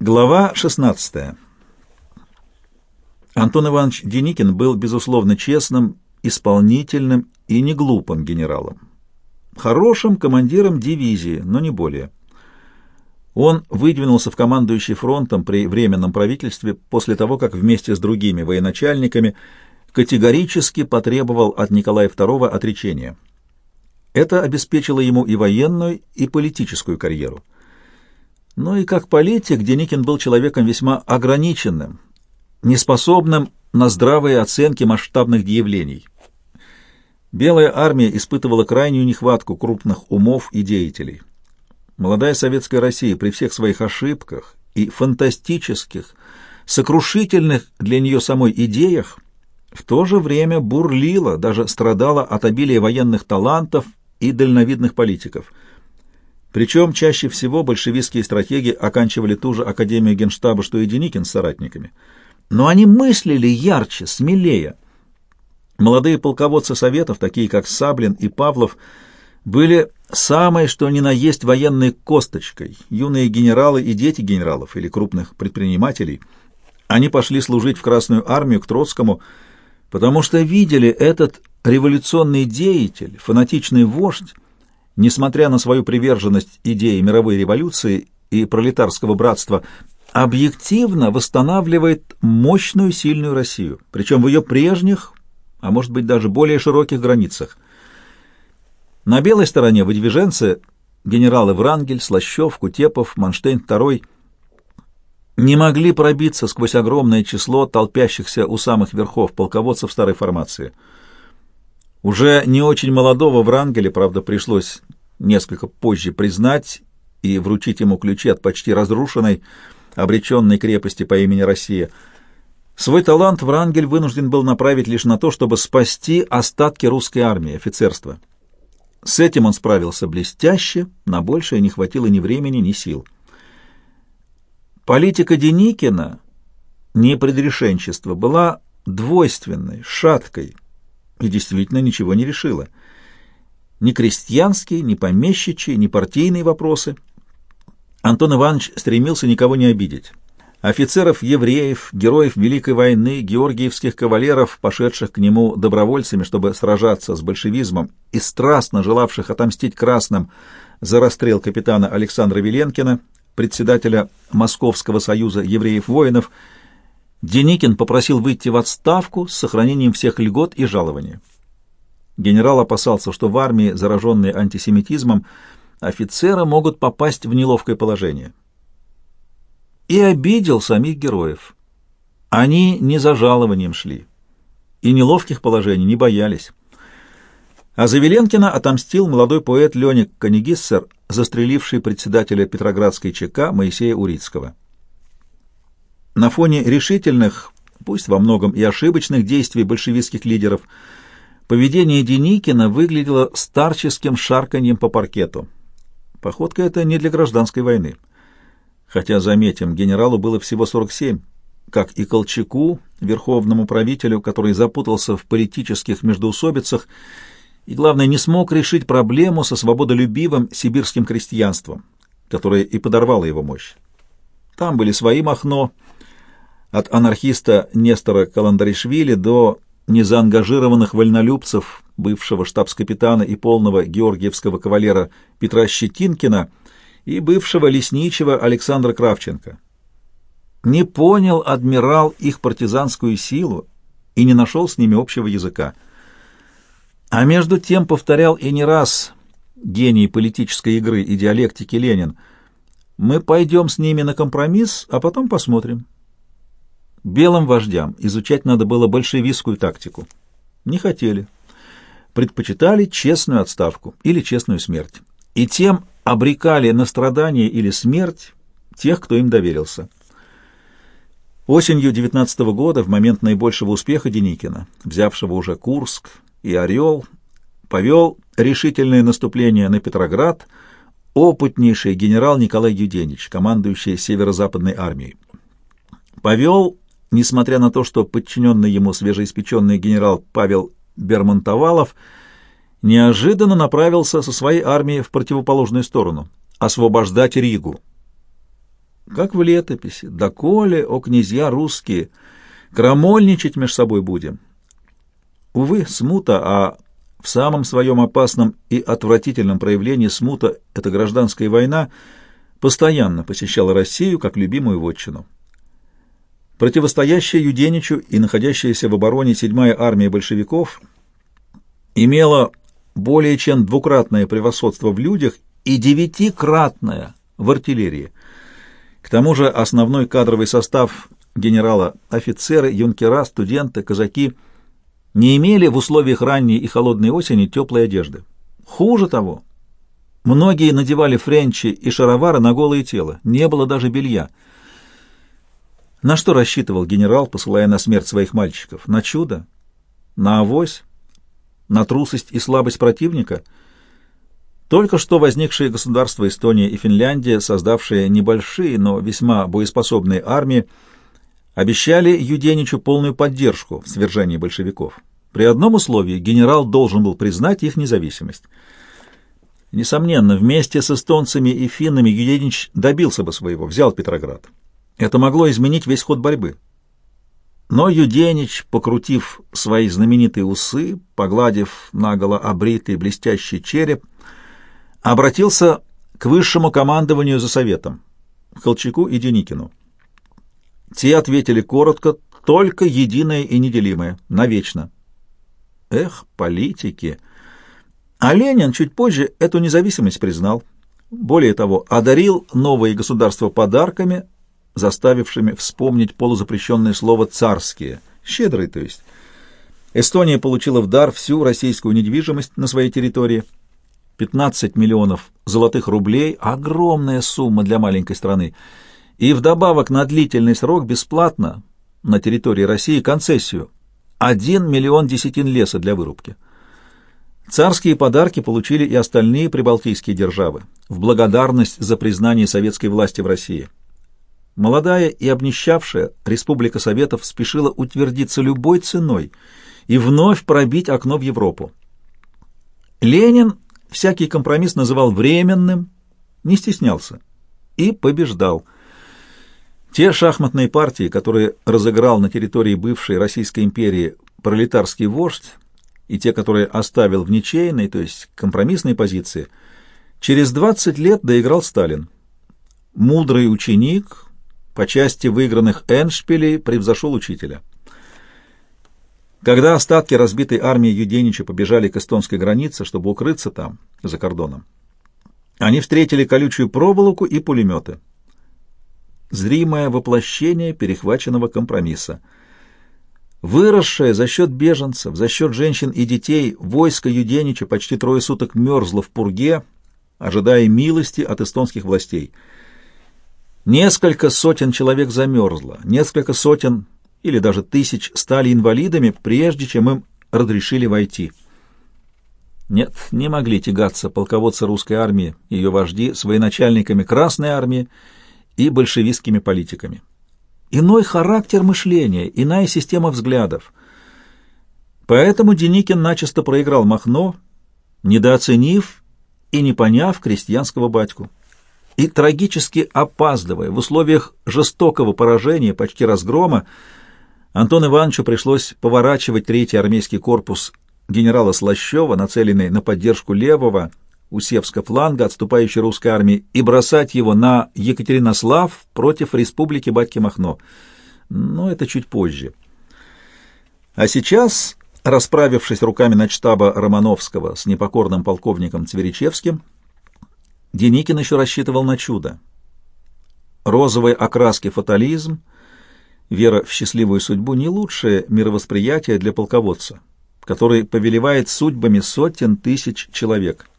Глава 16. Антон Иванович Деникин был, безусловно, честным, исполнительным и неглупым генералом. Хорошим командиром дивизии, но не более. Он выдвинулся в командующий фронтом при Временном правительстве после того, как вместе с другими военачальниками категорически потребовал от Николая II отречения. Это обеспечило ему и военную, и политическую карьеру. Но и как политик Деникин был человеком весьма ограниченным, неспособным на здравые оценки масштабных явлений. Белая армия испытывала крайнюю нехватку крупных умов и деятелей. Молодая советская Россия при всех своих ошибках и фантастических, сокрушительных для нее самой идеях в то же время бурлила, даже страдала от обилия военных талантов и дальновидных политиков – причем чаще всего большевистские стратеги оканчивали ту же Академию Генштаба, что и Деникин с соратниками. Но они мыслили ярче, смелее. Молодые полководцы Советов, такие как Саблин и Павлов, были самой что ни на есть военной косточкой, юные генералы и дети генералов или крупных предпринимателей. Они пошли служить в Красную армию к Троцкому, потому что видели этот революционный деятель, фанатичный вождь, несмотря на свою приверженность идее мировой революции и пролетарского братства, объективно восстанавливает мощную сильную Россию, причем в ее прежних, а может быть даже более широких границах. На белой стороне выдвиженцы генералы Врангель, Слащев, Кутепов, Манштейн II не могли пробиться сквозь огромное число толпящихся у самых верхов полководцев старой формации – уже не очень молодого Врангеля, правда, пришлось несколько позже признать и вручить ему ключи от почти разрушенной, обреченной крепости по имени Россия. Свой талант Врангель вынужден был направить лишь на то, чтобы спасти остатки русской армии, офицерства. С этим он справился блестяще, на большее не хватило ни времени, ни сил. Политика Деникина, не предрешенчество, была двойственной, шаткой – и действительно ничего не решила. Ни крестьянские, ни помещичьи, ни партийные вопросы. Антон Иванович стремился никого не обидеть. Офицеров, евреев, героев Великой войны, георгиевских кавалеров, пошедших к нему добровольцами, чтобы сражаться с большевизмом, и страстно желавших отомстить красным за расстрел капитана Александра Веленкина, председателя Московского союза евреев-воинов, Деникин попросил выйти в отставку с сохранением всех льгот и жалования. Генерал опасался, что в армии, зараженной антисемитизмом, офицеры могут попасть в неловкое положение. И обидел самих героев. Они не за жалованием шли, и неловких положений не боялись. А за Веленкина отомстил молодой поэт Леник Канегиссер, застреливший председателя Петроградской ЧК Моисея Урицкого. На фоне решительных, пусть во многом и ошибочных действий большевистских лидеров, поведение Деникина выглядело старческим шарканьем по паркету. Походка эта не для гражданской войны. Хотя, заметим, генералу было всего 47, как и Колчаку, верховному правителю, который запутался в политических междоусобицах и, главное, не смог решить проблему со свободолюбивым сибирским крестьянством, которое и подорвало его мощь. Там были свои Махно, от анархиста Нестора Каландаришвили до незаангажированных вольнолюбцев, бывшего штабс-капитана и полного георгиевского кавалера Петра Щетинкина и бывшего лесничего Александра Кравченко. Не понял адмирал их партизанскую силу и не нашел с ними общего языка. А между тем повторял и не раз гений политической игры и диалектики Ленин, мы пойдем с ними на компромисс, а потом посмотрим. Белым вождям изучать надо было большевистскую тактику. Не хотели. Предпочитали честную отставку или честную смерть. И тем обрекали на страдания или смерть тех, кто им доверился. Осенью 19 -го года, в момент наибольшего успеха Деникина, взявшего уже Курск и Орел, повел решительное наступление на Петроград опытнейший генерал Николай Юденич, командующий Северо-Западной армией. Повел несмотря на то, что подчиненный ему свежеиспеченный генерал Павел Бермонтовалов неожиданно направился со своей армией в противоположную сторону — освобождать Ригу. как в летописи, доколе, о князья русские, крамольничать меж собой будем. Увы, смута, а в самом своем опасном и отвратительном проявлении смута — это гражданская война — постоянно посещала Россию как любимую вотчину. Противостоящая Юденичу и находящаяся в обороне 7-я армия большевиков имела более чем двукратное превосходство в людях и девятикратное в артиллерии. К тому же основной кадровый состав генерала, офицеры, юнкера, студенты, казаки не имели в условиях ранней и холодной осени теплой одежды. Хуже того, Многие надевали френчи и шаровары на голое тело, не было даже белья. На что рассчитывал генерал, посылая на смерть своих мальчиков? На чудо? На авось? На трусость и слабость противника? Только что возникшие государства Эстония и Финляндия, создавшие небольшие, но весьма боеспособные армии, обещали Юденичу полную поддержку в свержении большевиков. При одном условии генерал должен был признать их независимость — Несомненно, вместе с эстонцами и финнами Юденич добился бы своего, взял Петроград. Это могло изменить весь ход борьбы. Но Юденич, покрутив свои знаменитые усы, погладив наголо обритый блестящий череп, обратился к высшему командованию за советом, Колчаку и Деникину. Те ответили коротко, только единое и неделимое, навечно. Эх, политики! А Ленин чуть позже эту независимость признал. Более того, одарил новые государства подарками, заставившими вспомнить полузапрещенное слово «царские», щедрые, то есть. Эстония получила в дар всю российскую недвижимость на своей территории, 15 миллионов золотых рублей, огромная сумма для маленькой страны, и вдобавок на длительный срок бесплатно на территории России концессию 1 миллион десятин леса для вырубки. Царские подарки получили и остальные прибалтийские державы в благодарность за признание советской власти в России. Молодая и обнищавшая Республика Советов спешила утвердиться любой ценой и вновь пробить окно в Европу. Ленин всякий компромисс называл временным, не стеснялся и побеждал. Те шахматные партии, которые разыграл на территории бывшей Российской империи пролетарский вождь, и те, которые оставил в ничейной, то есть компромиссной позиции, через 20 лет доиграл Сталин. Мудрый ученик по части выигранных эншпилей превзошел учителя. Когда остатки разбитой армии Юденича побежали к эстонской границе, чтобы укрыться там, за кордоном, они встретили колючую проволоку и пулеметы. Зримое воплощение перехваченного компромисса — Выросшее за счет беженцев, за счет женщин и детей, войско Юденича почти трое суток мерзло в пурге, ожидая милости от эстонских властей. Несколько сотен человек замерзло, несколько сотен или даже тысяч стали инвалидами, прежде чем им разрешили войти. Нет, не могли тягаться полководцы русской армии, ее вожди, с военачальниками Красной армии и большевистскими политиками. Иной характер мышления, иная система взглядов. Поэтому Деникин начисто проиграл Махно, недооценив и не поняв крестьянского батьку. И трагически опаздывая, в условиях жестокого поражения, почти разгрома, Антону Ивановичу пришлось поворачивать третий армейский корпус генерала Слащева, нацеленный на поддержку левого, у Севска фланга отступающей русской армии и бросать его на Екатеринослав против республики Батьки Махно. Но это чуть позже. А сейчас, расправившись руками начштаба Романовского с непокорным полковником Цверичевским, Деникин еще рассчитывал на чудо. Розовые окраски фатализм, вера в счастливую судьбу — не лучшее мировосприятие для полководца, который повелевает судьбами сотен тысяч человек —